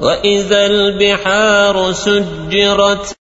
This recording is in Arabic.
وإذا البحار سجرت